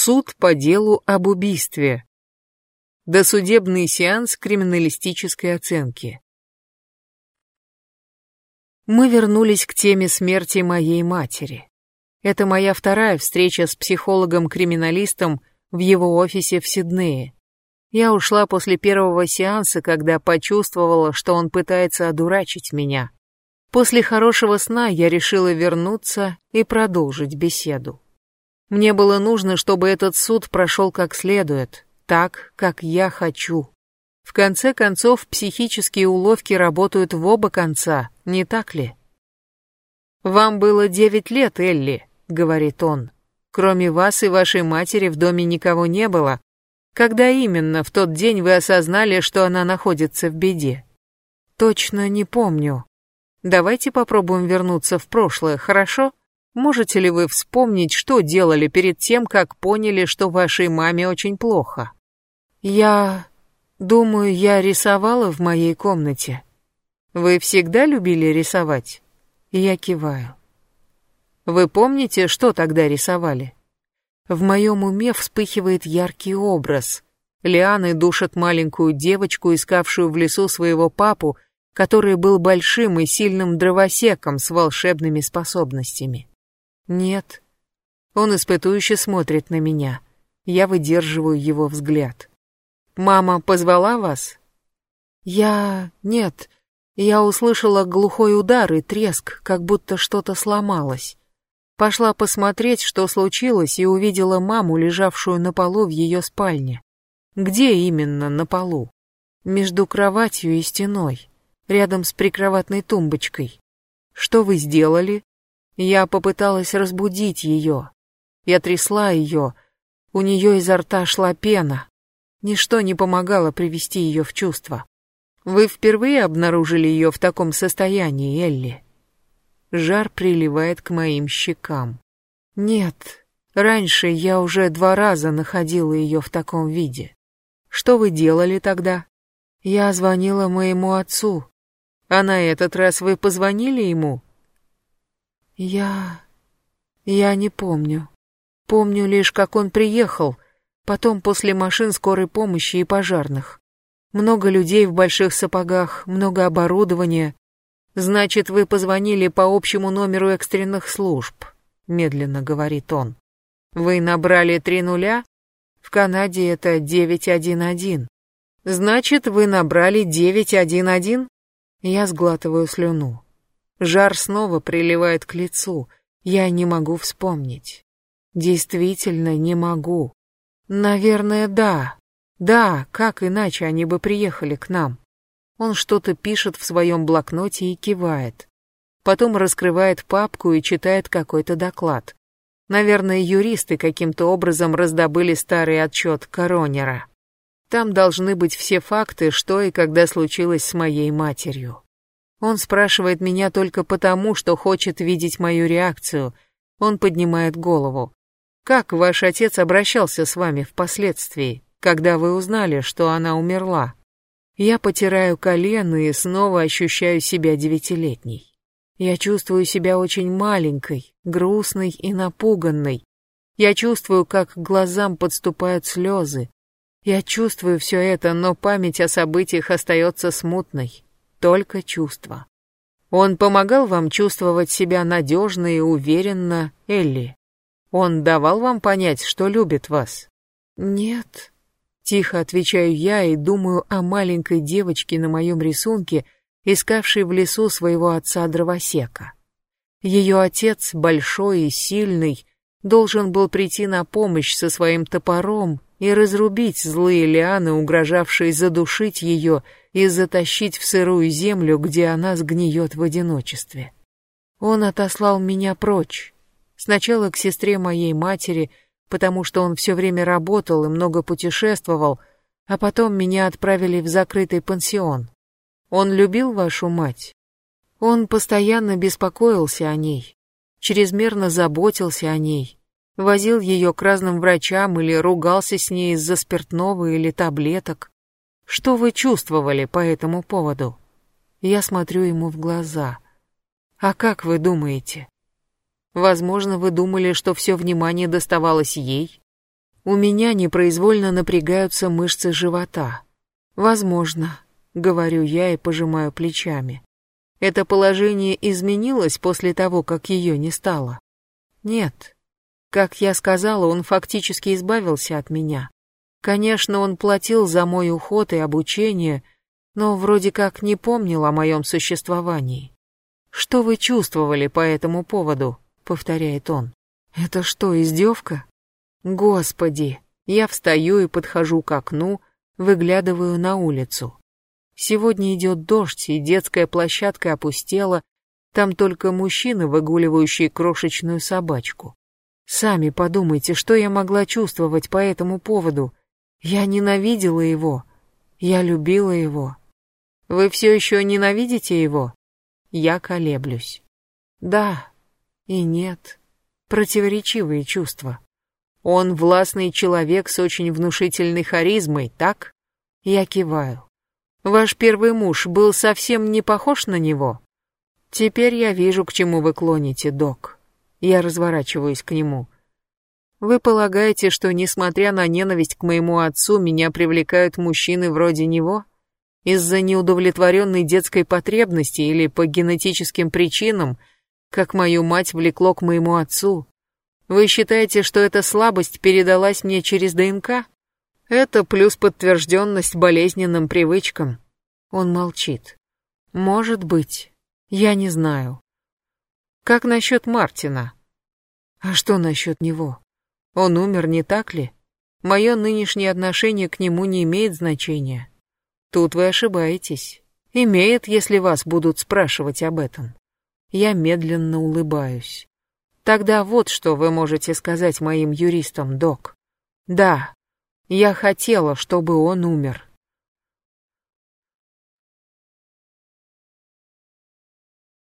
Суд по делу об убийстве. Досудебный сеанс криминалистической оценки. Мы вернулись к теме смерти моей матери. Это моя вторая встреча с психологом-криминалистом в его офисе в Сиднее. Я ушла после первого сеанса, когда почувствовала, что он пытается одурачить меня. После хорошего сна я решила вернуться и продолжить беседу. Мне было нужно, чтобы этот суд прошел как следует, так, как я хочу. В конце концов, психические уловки работают в оба конца, не так ли? «Вам было девять лет, Элли», — говорит он. «Кроме вас и вашей матери в доме никого не было. Когда именно в тот день вы осознали, что она находится в беде?» «Точно не помню. Давайте попробуем вернуться в прошлое, хорошо?» Можете ли вы вспомнить, что делали перед тем, как поняли, что вашей маме очень плохо? Я... думаю, я рисовала в моей комнате. Вы всегда любили рисовать? Я киваю. Вы помните, что тогда рисовали? В моем уме вспыхивает яркий образ. Лианы душат маленькую девочку, искавшую в лесу своего папу, который был большим и сильным дровосеком с волшебными способностями. Нет. Он испытующе смотрит на меня. Я выдерживаю его взгляд. Мама позвала вас? Я... нет. Я услышала глухой удар и треск, как будто что-то сломалось. Пошла посмотреть, что случилось, и увидела маму, лежавшую на полу в ее спальне. Где именно на полу? Между кроватью и стеной, рядом с прикроватной тумбочкой. Что вы сделали? Я попыталась разбудить ее. Я трясла ее. У нее изо рта шла пена. Ничто не помогало привести ее в чувство. Вы впервые обнаружили ее в таком состоянии, Элли? Жар приливает к моим щекам. Нет, раньше я уже два раза находила ее в таком виде. Что вы делали тогда? Я звонила моему отцу. А на этот раз вы позвонили ему? Я... я не помню. Помню лишь, как он приехал, потом после машин скорой помощи и пожарных. Много людей в больших сапогах, много оборудования. Значит, вы позвонили по общему номеру экстренных служб, медленно говорит он. Вы набрали три нуля? В Канаде это 911. Значит, вы набрали 911? Я сглатываю слюну. Жар снова приливает к лицу. Я не могу вспомнить. Действительно не могу. Наверное, да. Да, как иначе они бы приехали к нам? Он что-то пишет в своем блокноте и кивает. Потом раскрывает папку и читает какой-то доклад. Наверное, юристы каким-то образом раздобыли старый отчет Коронера. Там должны быть все факты, что и когда случилось с моей матерью. Он спрашивает меня только потому, что хочет видеть мою реакцию. Он поднимает голову. Как ваш отец обращался с вами впоследствии, когда вы узнали, что она умерла? Я потираю колено и снова ощущаю себя девятилетней. Я чувствую себя очень маленькой, грустной и напуганной. Я чувствую, как к глазам подступают слезы. Я чувствую все это, но память о событиях остается смутной только чувства. Он помогал вам чувствовать себя надежно и уверенно, Элли? Он давал вам понять, что любит вас? Нет. Тихо отвечаю я и думаю о маленькой девочке на моем рисунке, искавшей в лесу своего отца-дровосека. Ее отец, большой и сильный, должен был прийти на помощь со своим топором и разрубить злые лианы, угрожавшие задушить ее и затащить в сырую землю, где она сгниет в одиночестве. Он отослал меня прочь. Сначала к сестре моей матери, потому что он все время работал и много путешествовал, а потом меня отправили в закрытый пансион. Он любил вашу мать? Он постоянно беспокоился о ней, чрезмерно заботился о ней, возил ее к разным врачам или ругался с ней из-за спиртного или таблеток. Что вы чувствовали по этому поводу? Я смотрю ему в глаза. А как вы думаете? Возможно, вы думали, что все внимание доставалось ей? У меня непроизвольно напрягаются мышцы живота. Возможно, говорю я и пожимаю плечами. Это положение изменилось после того, как ее не стало? Нет. Как я сказала, он фактически избавился от меня. Конечно, он платил за мой уход и обучение, но вроде как не помнил о моем существовании. «Что вы чувствовали по этому поводу?» — повторяет он. «Это что, издевка?» «Господи!» Я встаю и подхожу к окну, выглядываю на улицу. Сегодня идет дождь, и детская площадка опустела, там только мужчины, выгуливающие крошечную собачку. Сами подумайте, что я могла чувствовать по этому поводу. Я ненавидела его. Я любила его. Вы все еще ненавидите его? Я колеблюсь. Да и нет. Противоречивые чувства. Он властный человек с очень внушительной харизмой, так? Я киваю. Ваш первый муж был совсем не похож на него? Теперь я вижу, к чему вы клоните, док. Я разворачиваюсь к нему. Вы полагаете, что, несмотря на ненависть к моему отцу, меня привлекают мужчины вроде него? Из-за неудовлетворенной детской потребности или по генетическим причинам, как мою мать влекло к моему отцу? Вы считаете, что эта слабость передалась мне через ДНК? Это плюс подтвержденность болезненным привычкам. Он молчит. Может быть. Я не знаю. Как насчет Мартина? А что насчет него? Он умер, не так ли? Мое нынешнее отношение к нему не имеет значения. Тут вы ошибаетесь. Имеет, если вас будут спрашивать об этом. Я медленно улыбаюсь. Тогда вот что вы можете сказать моим юристам, док. Да, я хотела, чтобы он умер.